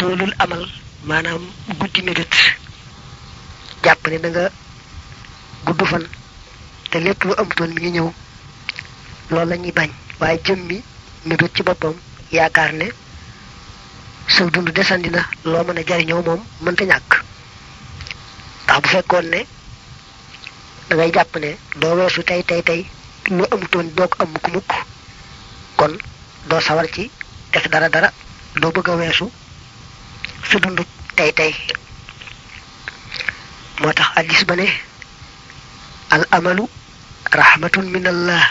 toolul amal maanaam guddi mébét jàpp ne da nga gudd fan te lépp lu amutoon mi ngi ñëw. Loolu la ñuy bañ. Waaye jëmmi mébét ci boppam yaakaar ne sa dund desandi na. Loo mën a jariñoo moom mënta ñàkk. Ndax bu fekkoon ne da ngay jàpp ne doo weesu tey tey tey lu amutoon doo ko am mukk mukk kon doo sawar ci def dara dara. Doo bëgg a weesu sa dund tey tey moo tax addis ba ne al amalu rahmatun min allah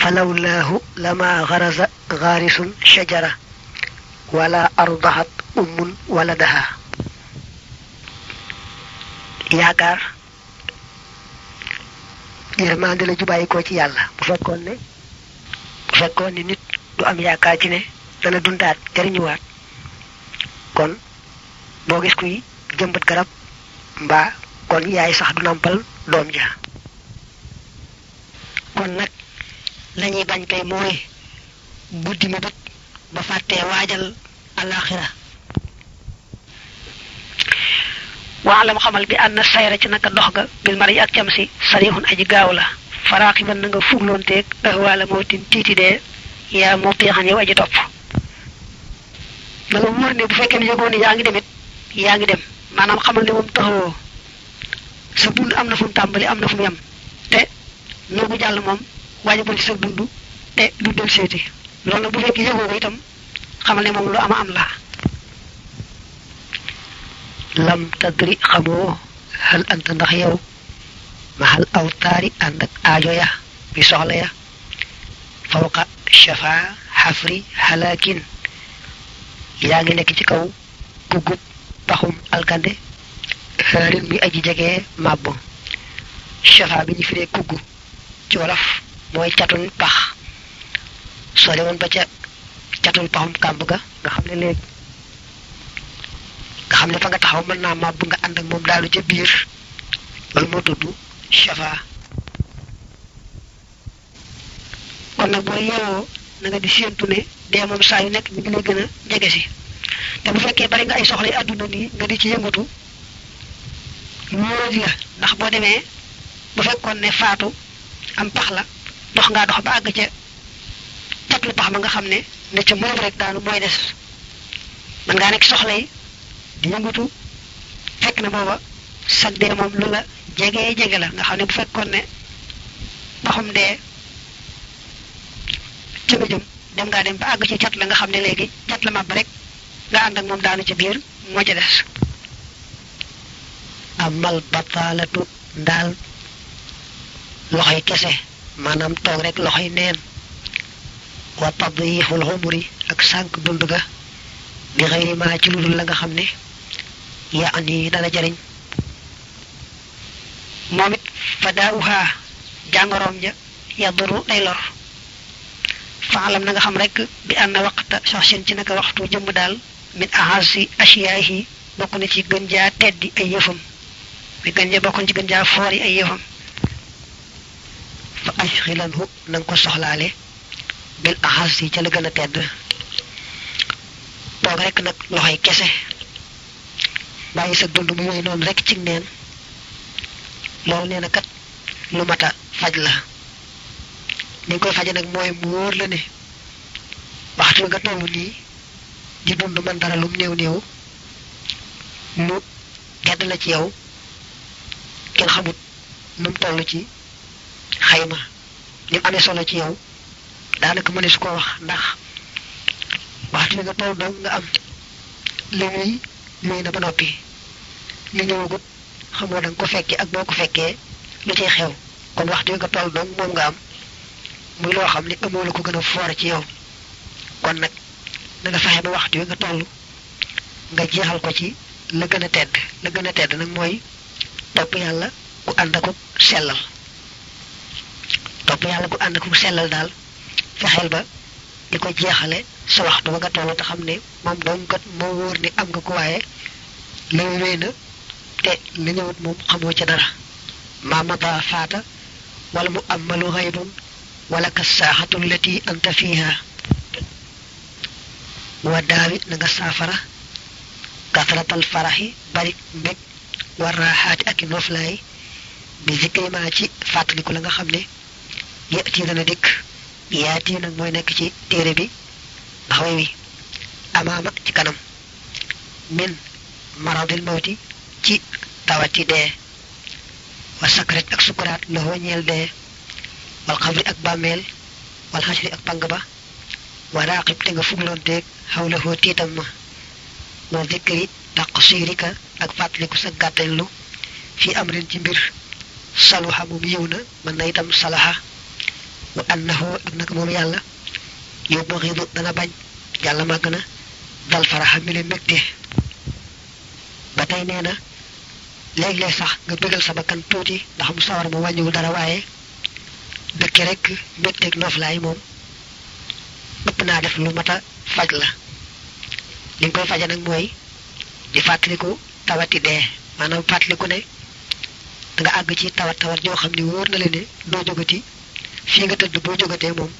falawlaahu lama garaza gaarisun shajara wala ardahat ummun waladaha yaakaar yërmande la ju bàyyi ko ci yàlla bu fekkoon ne bu fekkoon ne nit du am yaakaar ci ne dana dundaat jariñuwaat kon boo gis kuy jëmbat garab mbaa kon yaay sax du nampal doom ja. Kon nag lañuy bañ kay mooy guddi mi bët ba fàttee waajal alaxira waalam xamal bi ànd sayra ci naka dox ga bil mari ak cam si sarixun aji gaaw la. Faraaxi ban na nga fugloonteeg ahwaala mawtin tiiti dee yaa moo piixan yow aji topp da nga wóor ne bu fekkee ne yëgoon ne yaa ngi demit yaa ngi dem. Maanaam xamal ne moom taxawoo. Sa dund am na fu mu tàmbali am na fu yem. Te noogu jàll moom waajibul ci sa dund te du del seeti. Loolu bu fekkee yëgoo ko itam xamal ne moom lu ama am la. Lam tadri xamoo hal anta ndax yow ma hal awtaari ànd ak aajo ya bi soxla ya. Fawqa shafa xafri halakin yaa ngi nekk ci kaw guggub paxum alkande xaarin muy aji jege màbb. Shafa bi ñu firee kugg ci wolof mooy catul pax. Soo demoon ba ca catul paxum kàmb ga nga xam ne nga xam ne fa nga taxaw mën naa màbb nga ànd ak moom daalu ca biir. Loolu moo tudd shafa. Kon nag boo yeewoo na nga di séentu ne dee moom saa yu nekk mi ngi lay bu fekkee bari nga ay soxla yi àdduna nga di ci yëngatu la ndax bu ne faatu am pax la dox ngaa dox ba àgg ca catlu pax ma nga xam ne ne moom rek daanu yi di yëngatu fekk na la nga bu dee ci nga jëm dem ba àgg ci cat la nga xam ne léegi cat la màbb rek nga ànd ak moom daanu ci biir moo ca des. Amal bataalatu ndaal loxoy kese maanaam toog rek loxoy neen. Wa tadyiixul xumuri ak sànq dund ga bi xëyri maa ci lu dul la nga xam ne yaa ani dana jariñ. Moom it fa daawuhaa jàngoroom ja yaduru day lor فعلم نغا خم رك بان وقت شخشن سي نغا وقتو جيم دال من اعز اشياءه بوكنا سي گنجا تدي أي يفم. بي گنجا بوكن سي گنجا فوري أي يفم. فاشغله نانكو سخلالي بل اعز سي لا گنا تد توك رك نك لوخاي كيسه باي سا دوند موي نون رك تي نين. لول نينا كات لو ماتا فاجلا ni koy faje nag mooy mu wóor la ne waxtu nga toll nii di dund man dara lum néew néew mu gedd la ci yow kenn xamut nu mu toll ci xayma ni amee solo ci yow daanaka mëne su ko wax ndax waxtu nga toll dong nga am. Li muy muy na ba noppi li ñëwagut xamoo danga ko fekkee ak boo ko lu ciy xew kon waxtu nga toll dong moom nga am muy loo xam ne amoo la ko gën a foor ci yow. Kon nag na nga fexe ba waxtu wi nga toll nga jeexal ko ci la gën a tedd. La gën tedd nag mooy topp yàlla ku ànd ak sellal. Topp yàlla ku ànd ak sellal daal fexeel ba di ko jeexale sa waxtu ba nga toll te xam ne moom dong kat moo wóor ni am nga ko waaye la wéy na te ñëwut moom xamoo ca dara. Ma mata faata wala mu amalu xaybun wala ka saaxatu lati anta fiha wa daawit na nga saafara kasratal faraxi bari mbég war raaxaati ak i noflaay bi zikri ma ci fàttaliku la nga xam ne yati dana dikk yaati nag mooy nekk ci téere bi ndax way wi amaama ci kanam min maradil mawti ci tawati dee wa sakrat ak sukuraat la ñeel dee wal xabri ak bàmmeel wal xasri ak pang ba wa raqib te nga fugloonteeg xawla hoo tiitam ma. Wa zikri taqsirika ak fàttaliku sa gàttellu fi amrin ci mbir. Saluha moom yiw na mën na itam salaha. Wa annahu ak nag moom yàlla yow baxidu dana bañ. Yàlla màgg na dal faraxa mi le mbégte. Ba sax nga bégal sa bakkan tuuti ndax mu sawar ma wàññiwul dara waaye dëkke rek mbégteeg noflaay moom ëpp naa def lu mat faj la. Li nga koy faje nag mooy di fàttaliku tawati dee. Maanaam fàttaliku ne danga àgg ci tawat tawat joo xam ne wóor na la doo jógati fii nga tëdd boo jógatee moom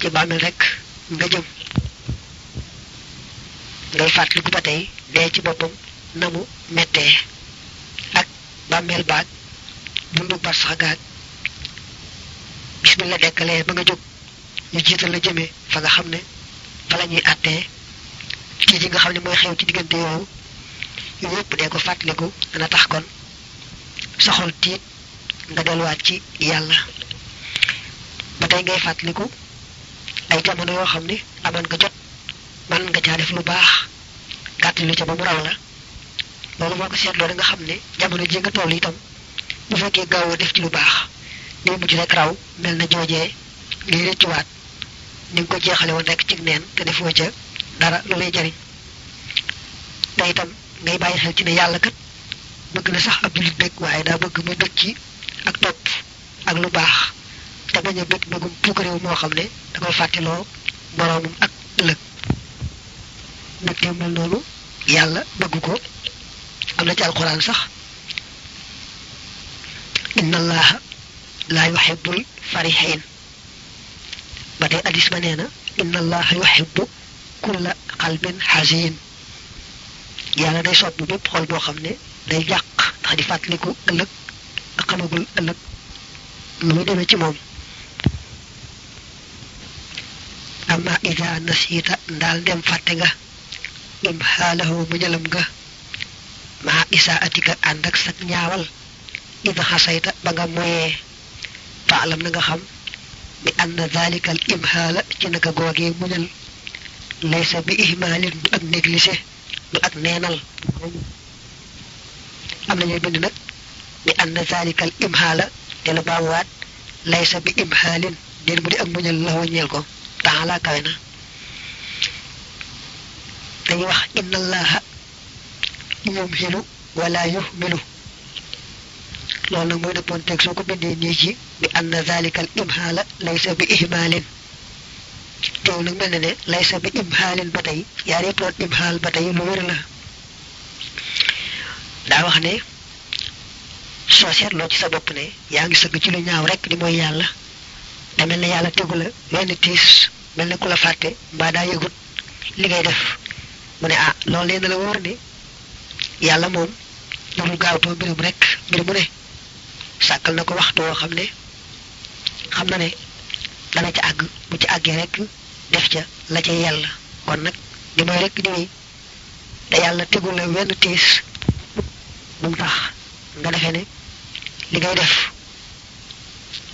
ci bàmmeel rek nga jëm. Ngay fàttaliku ba tey dee ci boppam na mu mettee ak bàmmeel baag dundu bar bismillah dekkalee ba nga jóg ñu jiital la jëmee fa nga xam ne? Fa la ñuy àttee kii ji nga xam ne mooy xew ci diggante yooyu yëpp dee ko fàttaliku dana tax kon. Saxol tiit nga delluwaat ci yàlla ba tey ngay fàttaliku ay jamono yoo xam ne amoon nga jot man nga caa def lu baax gàttalu ca ba mu raw la loolu ko seetloo nga xam ne jamono ji nga toll itam bu fekkee gaawoo def ci lu baax day mujj rek raw mel na joojee ngay rëccuwaat. Ni ko jeexale woon rek ci neen te defoo ca dara lu lay jariñ. Te itam ngay bàyyi xel ci ne yàlla kat bëgg na sax ab jullit bëgg waaye daa bëgg mu bëgg ci ak topp ak lu baax. Te bañ a bëgg bëggum puukaréew moo xam ne da koy fàttiloo boroomam ak ëllëg. Mbégte mel noonu yàlla bëgg ko. Am na ci alquran sax. Inna allaha laa yuhibbul farihin ba tey addis ba nee na inna allaha yuhibbu kulla qalbin hasin yàlla day sopp bépp xol boo xam ne day jàq ndax di fàttaliku ëllëg ak xamagul ëllëg lu muy demee ci moom amma ida nasiita ndaal dem fàtte nga im xaalahu mu ñalam nga maa isaatika ànd ak sag ñaawal ida xasayta ba nga moyee تعلم نغا خم بأن ذلك الامهال كي نكا غوغي مودل ليس بإهمال اك نيغليسي اك نينال. أم لا نيبند نك بأن ذلك الامهال دينا باوات ليس بامهال دين بودي اك مودل لا ونيل كو. تعالى كاينا. داي واخ إن الله يمهل ولا يهمله loolu nag mooy dëppoon teg soo ko bindee nii ci bi anna zalika al imhaala laysa bi ihmaalin. Teew nag mel na ne laysa bi imhaalin ba tey yaar yëpp doon ba tey lu wér la. Daa wax ne soo seetloo ci sa bopp ne yaa ngi sëgg ci lu ñaaw rek di mooy yàlla. Te mel ne yàlla tegu la wenn tiis mel ne ku la fàtte mbaa daa yëgut li ngay def. Mu ne ah loolu leen la wóor ne yàlla moom dul gaawtoo mbirum rek mbir mu ne sàkkal na ko waxtu woo xam ne na ne dana ca àgg bu ci àggee rek def ca la ca yàlla. Kon nag di mooy rek di te yàlla tegul la wenn tiis bu tax nga defee ne li ngay def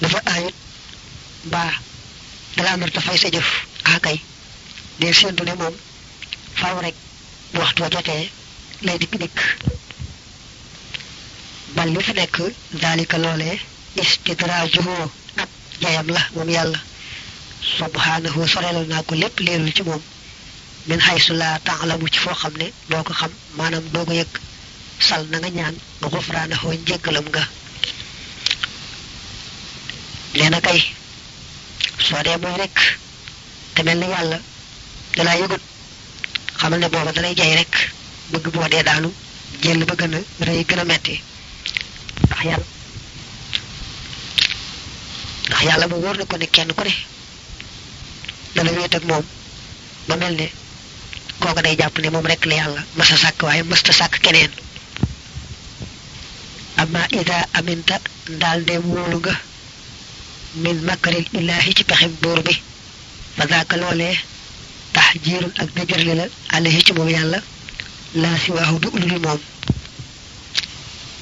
dafa aayut mbaa dala nar ta fay sa jëf. Akay dee séentu ne moom faaw rek waxtu wa lay dikk dikk bal li fi nekk daalika loolee istidraajuhu ak jayam la moom yàlla. Subhanahu sorelal naa ko lépp leerul ci moom. Min xaysu laa taalamu ci foo xam ne ko xam maanaam doo ko sal na nga ñaan xufraanahu njéggalam nga. Nee na kay soo dee mooy rek te mel ni yàlla dalaa yëgut. Xamal ne booba dalay jay rek bëgg boo dee daanu jël ba gën a rëy gën a metti ndax yàlla ndax yàlla mu wóor na ko ne kenn ku ne. Dana wéet ak moom. Ba mel ne kooka day jàpp ne moom rek la yàlla masa sàkk waaye mësta sàkk keneen. Amma ida aminta ndaal ndeem wóolu nga min makaril illaahi ci pexem buur bi. Fa daaka loolee tax jiirun ak dëjërli la alayhi ci moom yàlla laa si waaxu du ulul moom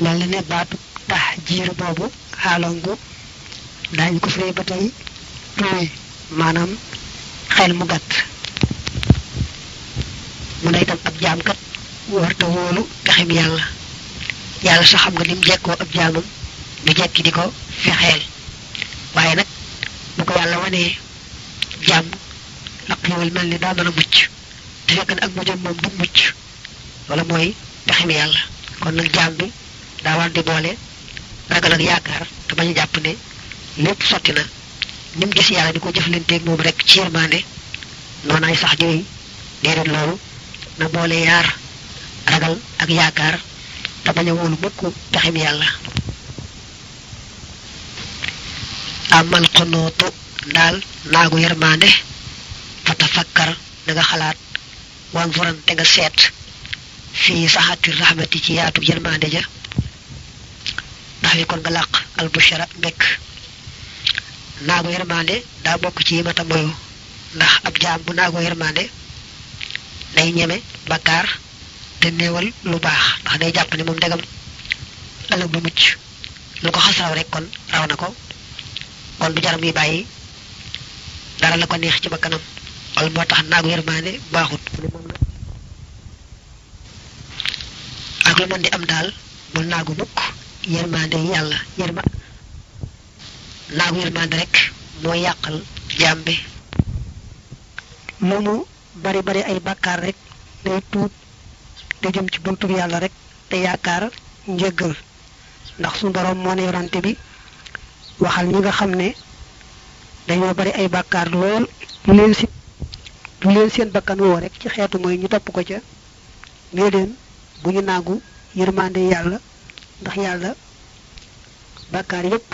mel ne baatu tax jiir boobu xaalongu daañu ko firee ba tey tuuy maanaam xel mu gàtt. Mu ne itam ab jaamkat warta wóolu pexem yàlla. Yàlla sax xam nga lim jekkoo ab jaamam du jekki di ko fexeel. Waaye nag bu ko yàlla wanee jàmm loolu mel ni daa mën a mucc. Te fekk ak mujjam moom du mucc. Wala mooy pexem yàlla. Kon nag jaam bi daa war di boole ragal ak yaakaar te bañ a jàpp ne lépp sotti na. Ni mu gis yàlla di ko jëflanteeg moom rek ci yërmande noonaay sax jooy déedéet loolu na boole yaar ragal ak yaakaar te bañ a wóolu mukk pexem amal xonootu daal naagu yërmande fa tafakkar da nga xalaat wan furan te nga seet fii saxati rahmati ci yaatu yërmande ja wi kon nga làq albushara mbekk naagu yërmande daa bokk ci mata moyu. Ndax ab jaam bu naagu yërmande day ñeme bakkaar te néewal lu baax. Ndax day jàpp ne moom ndegam ëllëg bu mucc. Lu ko xas raw rek kon raw na ko. Kon du jaram yi bàyyi. Dara la ko neex ci bakkanam. Wala moo tax naagu yërmande baaxut. Ak lu mën di am daal bul naagu mukk yërmande yi yàlla yërma naagu yërmande rek mooy yàqal jaam bi. Lu mu bari bari ay bàkkaar rek day tuut te jëm ci buntu yàlla rek te yaakaar njëggal. Ndax suñu borom moo ne yorante bi waxal ñi nga xam ne dañoo bari ay bàkkaar lool. Lu leen si lu leen seen bakkan woo rek ci xeetu mooy ñu topp ko ca. Nee leen bu ñu ndax yàlla bàkkaar yépp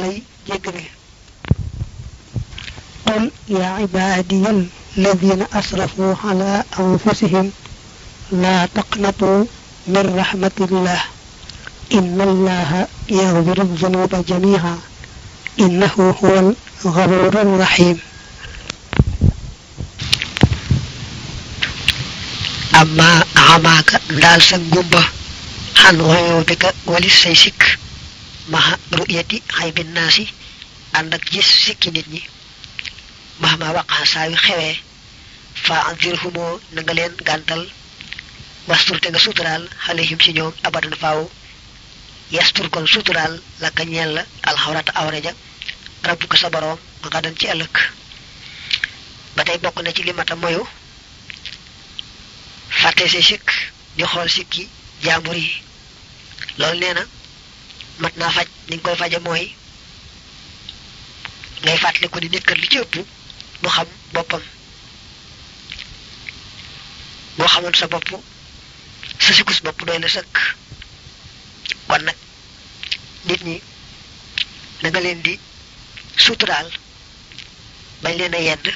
lay jéggale. قل يا عبادي الذين أسرفوا على أنفسهم لا تقنطوا من رحمة الله إن الله يغفر الذنوب جميعا إنه هو الغفور الرحيم أما أعماك لا سنقبه xan woyoo bi ka walis say sikk maha ru'yati xaybi naasi ànd ak gis sikki nit ñi mahma waqaa saa yu xewee fa anzirhumoo na nga leen gàntal wastur te nga suturaal xalehim ci ñoom abadan faaw yastur kon suturaal la ka ñeel la alxawrata awre ja rabbuka sa boroom nga dan ci ëllëg ba tey bokk na ci limata moyu. Sikk di sikki jaambur yi. Loolu nee na faj ni koy faje mooy ngay fàttali ko ni nit kat li ci ëpp mu xam boppam. Boo xamoon sa bopp sa sikus bopp doy na sëkk. Kon nag nit ñi da nga leen di suturaal bañ leen a yedd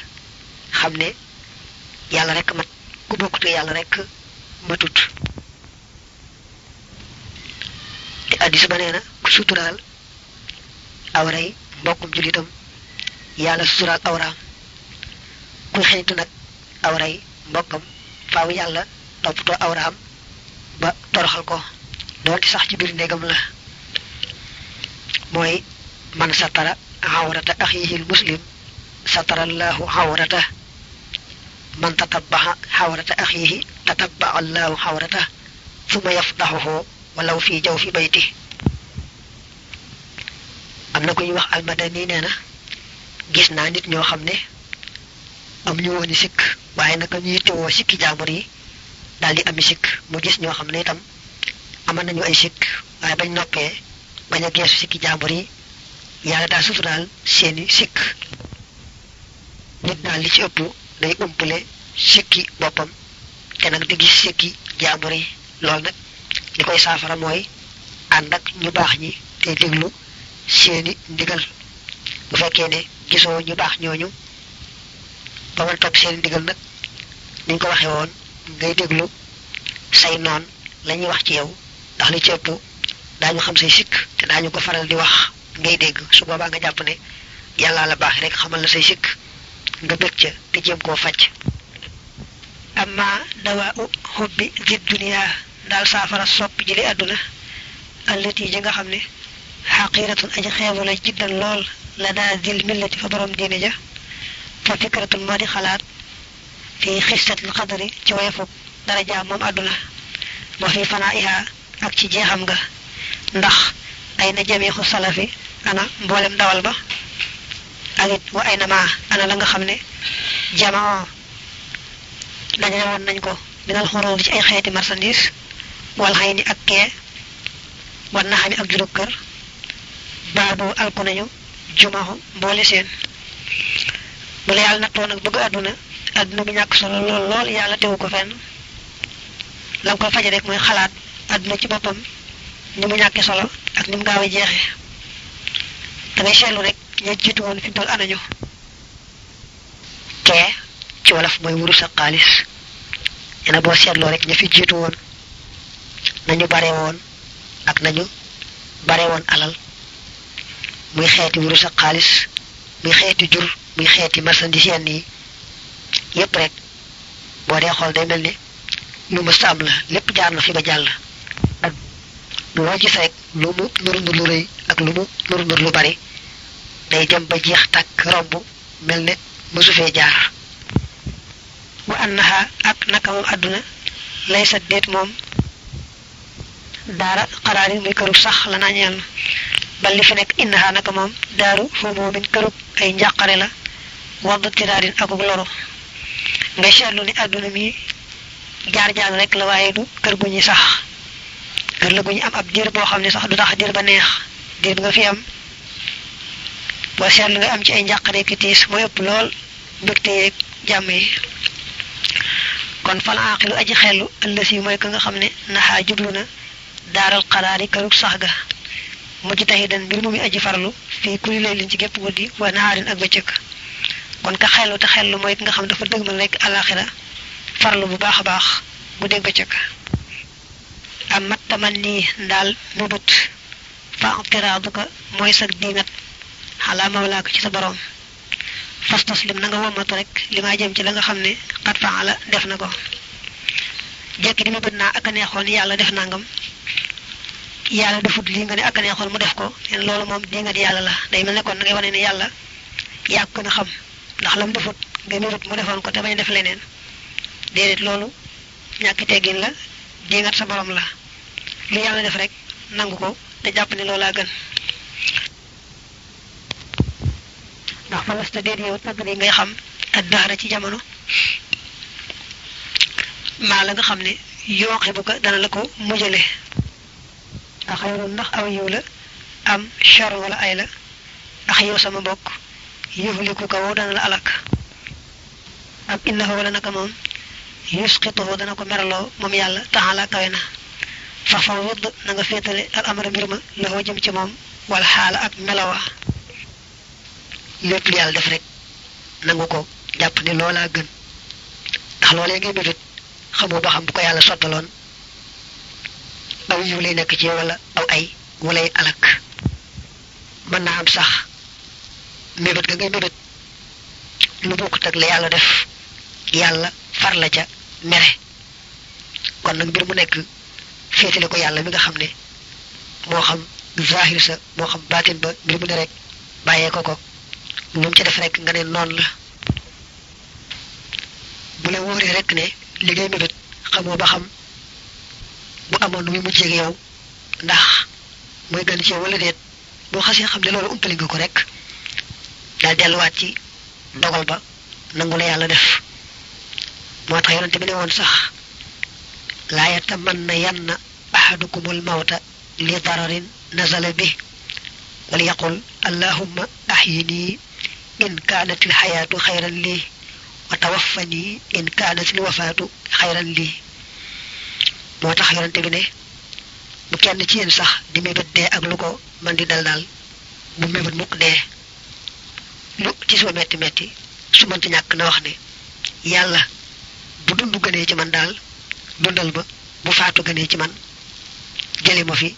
xam ne yàlla rek mat ku bokkute yàlla rek matut te addis ba nee na ku suturaal awray mbokkum julitam yàlla suturaal awraam. Kuy xeñtu nag awray mbokkam faaw yàlla toppatoo awraam ba toroxal ko. Doonte sax ci biir néegam la. Mooy man satara awrata axihil muslim satarallahu awrata. Man tatabbaxa xawrata axiihi tatabbaxa allahu xawrata suma yafdaxuhu walaw fi jaw fi bayti am wax almadani nee na gis naa nit ñoo xam ne am ñu wooni sikk waaye naka ñuy tewoo sikki jaambur yi di ami sikk. Mu gis ñoo xam ne itam aman nañu ay sikk waaye bañ noppee bañ a geesu sikki jaambur yi yàlla daal suturaal seeni nit daal li ci ëpp day umpale sikki di gis sikki li koy saafara mooy ànd ak ñu baax ñi tey déglu seeni ndigal. Bu fekkee ne gisoo ñu baax ñooñu ba mën topp seeni ndigal nag niñ ko waxee woon ngay déglu say noon la ñuy wax ci yow ndax li ci ëpp daañu xam say sikk te daañu ko faral di wax ngay dégg. Su boobaa nga jàpp ne yàllaa la baax rek xamal la say sikk nga bëgg ca te jéem koo faj. Amma dawaa u xubbi di dunia daal saafara sopp ji li àdduna. Allati ji nga xam ne xaqiratun aji xeebu la jiddan lool la daa dil millati fa borom diine ja. Fa fikratun moo di xalaat fi xistatil xadari ci woyefub daraja moom àdduna. Wa fi fanaiha ak ci jeexam nga ndax ay na jamiixu salafi ana mboolem dawal ba. Ak it wa ay na maa ana la nga xam ne jamaa dajale woon nañ ko minal xuruur ci ay xeeti marchandise wal xay ni ak kee wan na xami ak juróom kër baadu alku nañu jumaxu mboole seen. Bu la yàlla nattoo nag bëgg àdduna àdduna bi ñàkk solo lool lool yàlla tewu ko fenn. La nga koy faje rek mooy xalaat àdduna ci boppam ni mu ñàkki solo ak ni mu gaaw a jeexee. Da seetlu rek jiitu woon fi anañu kee ci wolof mooy wurus ak xaalis. Boo seetloo rek ña fi jiitu woon nañu bare woon ak nañu bare woon alal muy xeeti wurus ak xaalis muy xeeti jur muy xeeti marchandise yenn yi yépp rek boo dee xool day mel ni lu ma sàmm la lépp jaar na fi ba jàll. Ak loo gis rek lu mu nuru nur lu rëy ak lu mu nuru nur lu bari day dem ba jeex tàkk romb mel ne mësu jaar. Wa annaha ak naka moom àdduna lay sa déet moom daara xaraari muy këru sax la naa ñeel na bal li fi nekk innaha moom daaru foofu min kërub ay njàqare la wadd tiraarin akuk loru ngay seetlu ni àdduna mi jaar jaar rek la waaye du kër gu sax. Kër la gu am ab diir boo xam ne sax du tax diir ba neex. Diir bi nga fi am. Boo seetlu nga am ci ay ki yeeg jàmm yi. Kon fal aaqilu aji xellu ëllës yi mooy ka nga xam ne naxaa jublu na daaral xaraari kërug sax ga. Mujj taxi dan mbir mu muy aji farlu fii kuli lay liñ ci gépp guddi wa naxaarin ak bëccëg. Kon ka xellu te xellu mooy ki nga xam dafa dëgmal rek alaxira farlu bu baax a baax bu dégg bëccëg. Am mat taman nii ndaal mubut fa tiraadu ko mooy sag diingat xalaa mawlaa ko ci sa borom fas taslim na nga womatu rek li maa jëm ci la nga xam ne xat faala def na ko. Jekki di ma bët naa ak a neexoon yàlla def nangam yàlla defut lii nga ne ak a neexoon mu def ko leen loolu moom dingat yàlla la. Day mel ne kon ngay wane ne yàlla yaa ko gën a xam ndax lam defut nga mérut mu defoon ko bañ def leneen. Déedéet loolu ñàkk teggin la dingat sa borom la. Lu yàlla def rek nangu ko te jàpp ne loolaa gën. Ndax fa lasta déet yow tàgg yi ngay xam ak daara ci jamono maa la nga xam ne yooxe bu ko dana la ko mujjale a xayru ndax aw yiw la am char wala ay la ax yow sama mbokk yuxliku ko wow dana la alak ak innahu wala naka moom yusqituhu dana ko meraloo moom yàlla taxala kawe fa fa wudd na nga féetale al amara mbir ma la jëm ci moom wala xaala ak melowa lépp yàlla def rek nangu ko jàpp ni loolaa gën ndax loolee ngay mébét xamoo ba xam bu ko yàlla sottaloon aw yiw lay nekk ci wala aw ay walay alak. Mën naa am sax mébét ga ngay mébét. Lu bokkut ak la yàlla def yàlla far la ca mere. Kon nag mbir mu nekk féetale ko yàlla mi nga xam ne moo xam zahir sa moo xam baatin ba mbir mu ne rek bàyyee ko ko. Mu ci def rek nga ne noonu la. Bu la wóoree rek ne li ngay mébét xamoo ba xam bu amoon nu muy mujjee ak yow ndax mooy gën ci wala déet boo xasee xam ne loolu umpali nga ko rek daal delluwaat ci dogal ba nangu la yàlla def moo tax yonente bi ne woon sax laa yatamanna yanna ahadukumul mawta li dararin nazala bi wala yaqul allahumma ahyini in kaanat il xayaatu xayran lii wa tawaffani in kaanat moo tax bi ne bu kenn ci yéen sax di mébét dee ak lu man di dal daal bu mébét mukk dee. Lu ci suma metti metti su mënti ñàkk na wax ne yàlla bu dund gënee ci man daal dundal ma bu faatu gënee ci man jëli ma fi.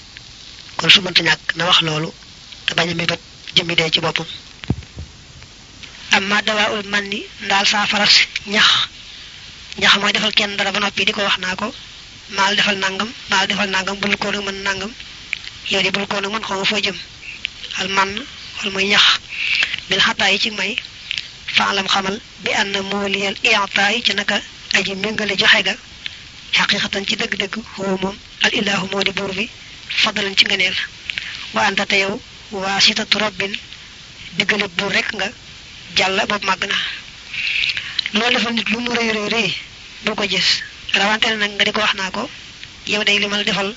Kon su mënta ñàkk na wax loolu te bañ a mébét jëmmi ci boppam. Amma dawaul man ni ndaal saa faras ñax. Ñax mooy defal kenn dara ba noppi di ko wax naa ko maal defal nangam maal defal nangam bul ko nag mën nangam. Yow di bul ko nag mën xaw ma foo jëm. Al man wala muy ñax. Bil xataa yi ci may faalam xamal bi ànd mooliyal iyataa yi ci naka aji méngale joxe ga. Xaqiqatan ci dëgg-dëgg xoo moom al ilaahu moo di buur bi fadalan ci ngëneel. Wa anta te yow waa sitatu rabbin diggale buur rek nga jàll boobu màgg na. Loolu defal nit lu mu rëy rëy rëy bul ko gis rawante nag nga di ko wax naa ko yow day li ma la defal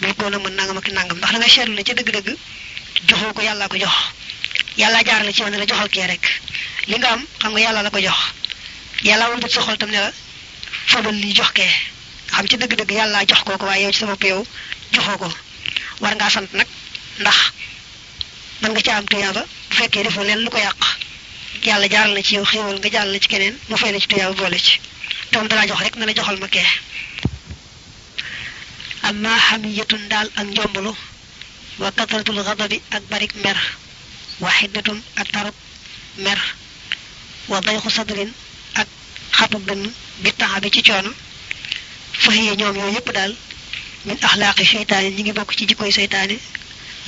bul ko nag mën nangam ak nangam ndax da nga seetlu ne ca dëgg-dëgg joxoo ko yàllaa ko jox yàllaa jaar la ci yow la joxal kee rek li nga am xam nga yàlla la ko jox yàlla wal sa xol tam ne la fabal li jox kee xam ci dëgg-dëgg yàllaa jox koo ko waaye yow ci sa bopp yow ko war ngaa sant nag ndax mën nga ci am tuyaaba bu fekkee defoo leen lu ko yàq yàlla jaaral na ci yow xéewal nga jaaral na ci keneen mu fay la ci tuyaaba boole ci te moom dalaa jox rek na la joxal ma kee amma xamiyatun daal ak njomblu wa katratul xadabi ak barik mer wa xiddatun ak tarub mer wa dayxu sadrin ak xatu dënn bi taxa bi ci coono fahiye ñoom yooyu yëpp daal min axlaaqi seytaane ñi ngi bokk ci jikkoy seytaane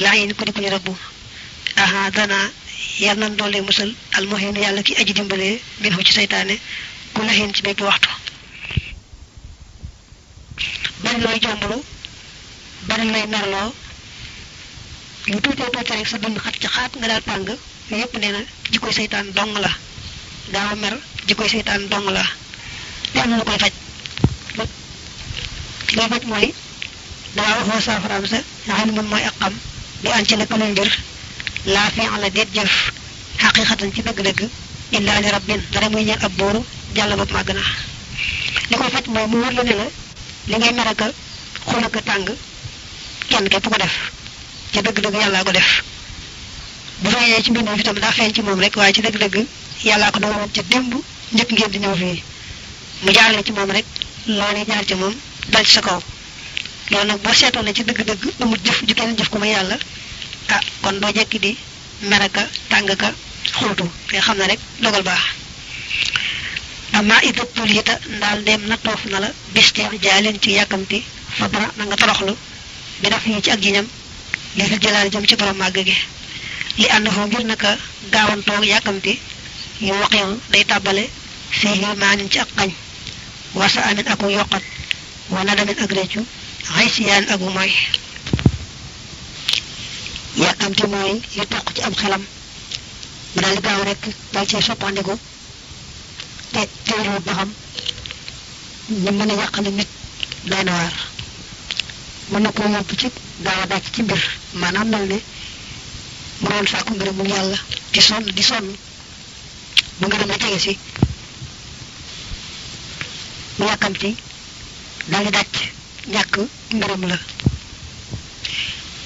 laa yin ko di ku ñu rabbu aha dana yàlla nan doole musal almuhin yàlla ki aji dimbalee min ci seytaane ku lahin ci bépp waxtu. Bari looy jomblu bari looy merloo lu tuutee tuuti rek sa dund xat ci xaat nga daal tàng yépp nee na jikkoy seytaan dong la. Gaaw mer jikkoy seytaan dong la. Na lu koy faj. Loo faj mooy daa waxoo saafaraam sa moom mooy ak xam bi an ci naka luy mbir laa fi la déet jëf xaqiqatan ci dëgg-dëgg illaa li rabbin dara muy ñeel ab booru jàll bopp màgg na li koy faj mooy mu wër la ne la li ngay ak xul ak tàng kenn képp ko def. Ci dëgg-dëgg yàllaa ko def. Bu feeñee ci mbindam fi tam daa feeñ ci moom rek waaye ci dëgg-dëgg yàllaa ko dogaloon ca démb njëkk ngeen di ñëw fii. Mu jaarale ci moom rek loolee jaar ci moom dal ci sa kaw. Loolu nag boo seetoon ne ci dëgg-dëgg amul jëf ju kenn jëf ko may yàlla ah kon doo jekki di meraka tàng ka xultu. Te xam ne rek dogal baax amma ida tulita ndaal dem na toof na la bisteex jaaleen ci yàkkamti fa dara na nga toroxlu bi daf yi ci ak jiñam li fi jëlaal jëm ci borom màgg gi. Li ngir naka gaawantoog yàkkamti yu waqiwu day tàbbale fii maanin ci ak xañ. Wasa amin aku yokkat wala damin ak réccu xay siyaan ak mooy. Yàkkamti mooy yu toq ci am xelam. Di gaaw rek dal cee soppandiku te teewlu ba xam ñu mën a yàqale nit doy na waar. Mën na koo yóbbu ci gaaw a ci mbir maanaam mel ne mu doon sàkku ngërëmul yàlla di sonn di sonn bu ngërëm la jege si mu yàkkamti daal di dàcc ñàkk ngërëm la.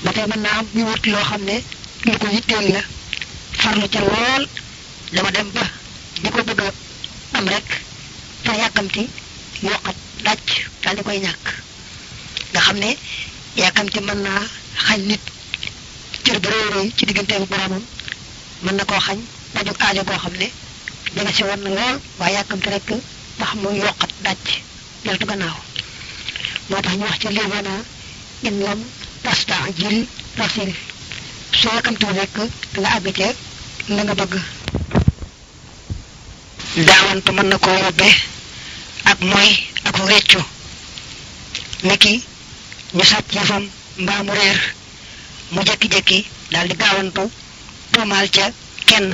Ba tey am ñu wut ne ko yitteel la farlu ca lool dama dem ba di ko bëgg a am rek te yàkkamti yokkat dàcc daal di koy ñàkk. Nga xam ne yàkkamti mën naa xañ nit. Cër bu rëy rëy ci diggante ak boromam mën na koo xañ pajug aajo koo xam ne danga si war na lool waaye yàkkamti rek tax mu yokkat dàcc deltu gannaaw. Moo tax ñu wax ci livana in lam tasta jil tasil soo rek àgg ca la nga bëgg daawantu mën na koo yóbbe ak mooy ak réccu niki ñu sàcc yëfam mbaa mu réer mu jekki-jekki daal di gaawantu tuumaal ca kenn.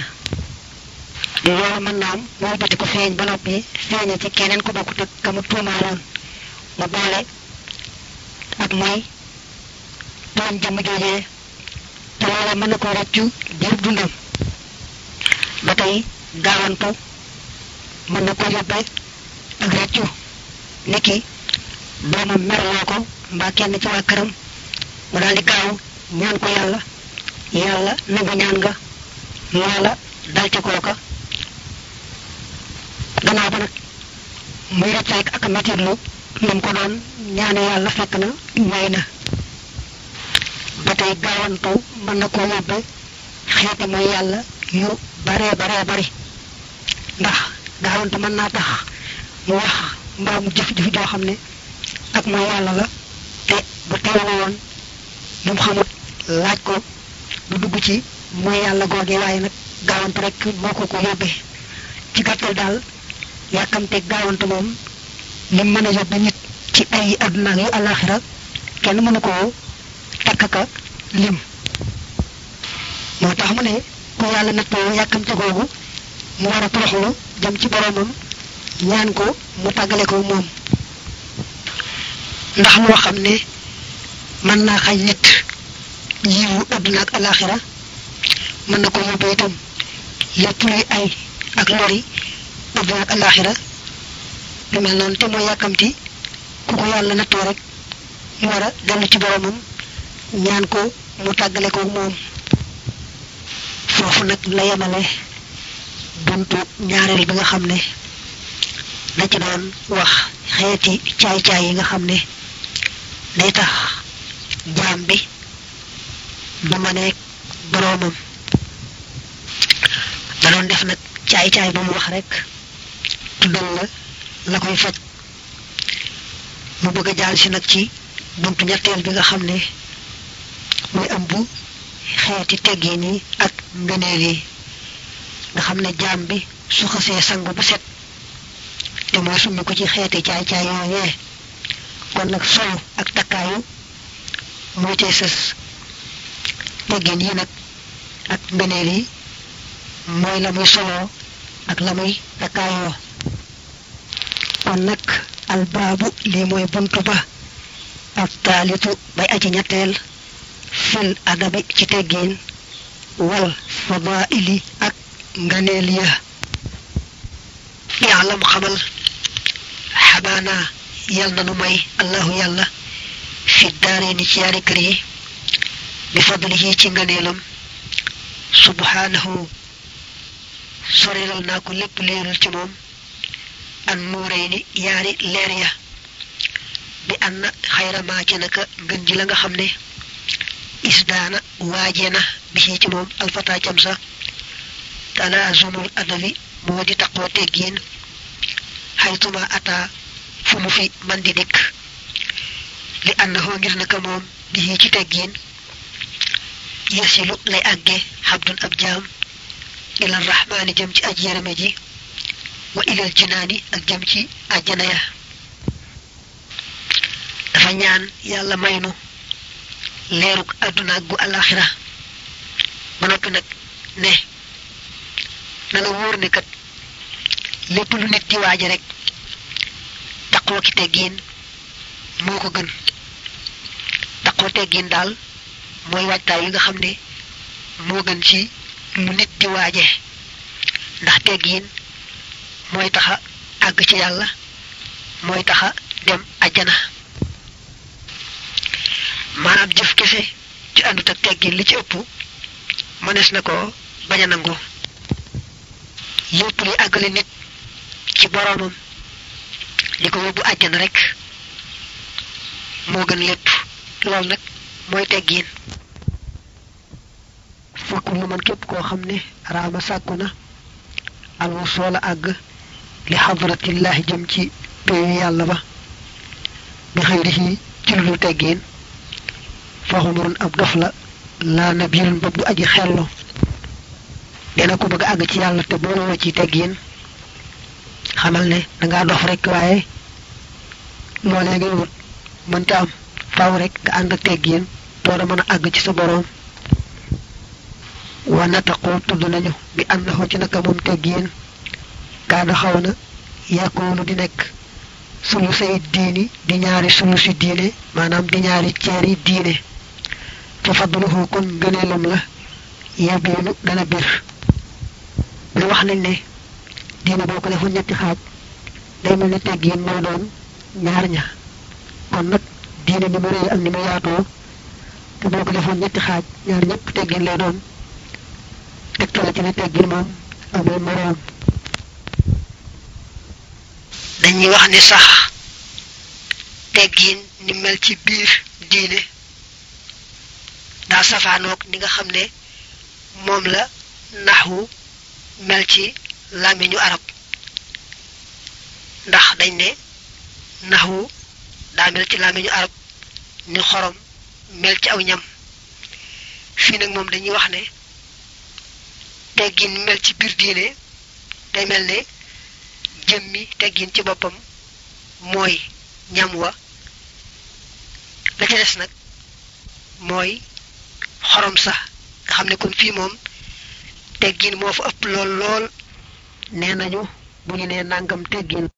Loolu mën naa am moo bati ko feeñ ba noppi feeñe ci keneen ku bokkut ak ka mu tuumaaloon. Mu boole ak mooy tooñ jëmm joojee te na ko rëccu diir dundam. Ba tey gaawantu mën na koo yóbbee ak rëccu. Niki doomam merloo ko mbaa kenn ci waa këram mu daal di ñaan ko yàlla. Yàlla nangu ñaan nga. Loola dal ci kooka. Gannaaw ba nag muy rëcc rek ak metitlu lam ko doon ñaane yàlla fekk na ñooy na. Ba tey gaawantu mën na koo yóbbe xeeti mooy yàlla yu baree baree bari. Ndax gaawantu mën naa tax mu wax mbaa mu jëf-jëf joo xam ne ak mooy yàlla la te bu teewlu woon lu mu xamut laaj ko du dugg ci mooy yàlla googee waaye nag gaawantu rek moo ko ko yóbbee. ci gàttal daal yàkkamte gaawantu moom li mën a yóbbe nit ci ay àdduna yu alaxira kenn mënu koo takk ka lim. moo tax mu ne ku yàlla nattoo yàkkamte googu mu war a toroxlu jëm ci boromam ñaan ko mu tàggale ko moom. ndax loo xam ne mën naa xañ nit yiwu àdduna ak alaxira mën na ko yóbbu itam lépp luy ay ak lori àdduna ak alaxira lu mel noonu te mooy yàkkamti ku ko yàlla nattoo rek mu war ci boromam ñaan ko mu tàggale ko moom. foofu nag la yemale buntu ñaareel bi nga xam ne da ci doon wax xeeti caay-caay yi nga xam ne day tax jaam bi du nekk boroomam. Da def nag caay-caay ba mu wax rek tuddal la la koy faj. Mu bëgg a jaal si nag ci buntu ñetteel bi nga xam ne muy ëmb xeeti teggin yi ak ngëneel yi. Nga xam ne jaam bi su xasee sangu bu set te mooy summi ko ci xeeti caay-caay yooyee. Kon nag solu ak takkaayu moo cay sës. Teggin yi nag ak ngëneel yi mooy la muy soloo ak la muy takkaayoo. Kon nag albaabu lii mooy buntu ba ak taalitu bay aji ñetteel fil adabi ci teggin wal fadaili ak nganeel ya yaalam xamal xabaana yal na nu may allahu yàlla fi daare ni ci yaari kër yi bi fadlihi ci nganeelam subhanahu sorilal naa ko lépp leeral ci moom an nuuray ni yaari leer ya bi an na xayramaa ci naka ngën ji la nga xam ne isdaana waajee na bi ci moom alfata cam sa talaazumul adabi moo di taqoo teggiin xaytuma ata fu mu fi man di dikk li ànnaxoo ngir naka moom bi ci teggiin yasilu lay àgge xabdun ab jaam ilal rahmaani jëm ci aj yërëme ji wa ilal jinaani ak jëm ci àjjana ya dafa ñaan yàlla maynu leeruk àdduna gu alaxira ba noppi nag ne na la wóor ne kat lépp lu nit di waaje rek taqoo ki teggiin moo ko gën. Taqoo teggiin daal mooy waajtaay yi nga xam ne moo gën ci lu nit di waaje. Ndax teggiin mooy taxa àgg ci yàlla mooy taxa dem ajjana maanaam jëf kese ci àndut ak teggin li ci ëpp mënees na ko nangu lépp li àggale nit ci boroomam li ko yóbbu àjjana rek moo gën lépp loolu nag mooy teggin fokk lu man képp koo xam ne raama sàkku na alwu soola àgg li xadratillahi jëm ci péyu yàlla ba bi xëyri ci lu dul teggin faxumurun ab dof la laa nabirun bopp du aji xellu dina ko bëgg àgg ci yàlla te boole woo ci teggin. Xamal ne dangaa dof rek waaye loolee ngay wut mënta am. Faw rek nga ànd ak teggin door a mën a ci sa boroom wa nataqoo tudd nañu bi annahu ci naka moom teggin. Kaada xaw na yàkkoonu di nekk sulu say diini di ñaari sulu si diine maanaam di ñaari ceeri diine. Fa fadluhu kon gëneelam la yabiinu dana bir lu wax nañ ne diine boo ko defoon ñetti xaaj. Day mel ne teggiin moo doon ñaar ña. Kon nag diine ni mu rëy ak ni mu yaatoo te boo ko defoon ñetti xaaj ñaar ñëpp teggiin lay doon. Tegtale ci ne teggiin moom amul moroom. Dañuy wax ni sax teggin ni mel ci biir diine daa safaanoog ni nga xam ne moom la naxwu mel ci làmmiñu arab. ndax dañ ne naxwu daa mel ci làmmiñu arab ni xorom mel ci aw ñam. fii nag moom dañuy wax ne teggin mel ci biir diine day mel ne jëmmi teggin ci boppam mooy ñam wa. la ca des nag mooy xorom sax nga kon fii moom teggin moo fa ëpp lool lool. Nee nañu bu ñu nee nangam teggin.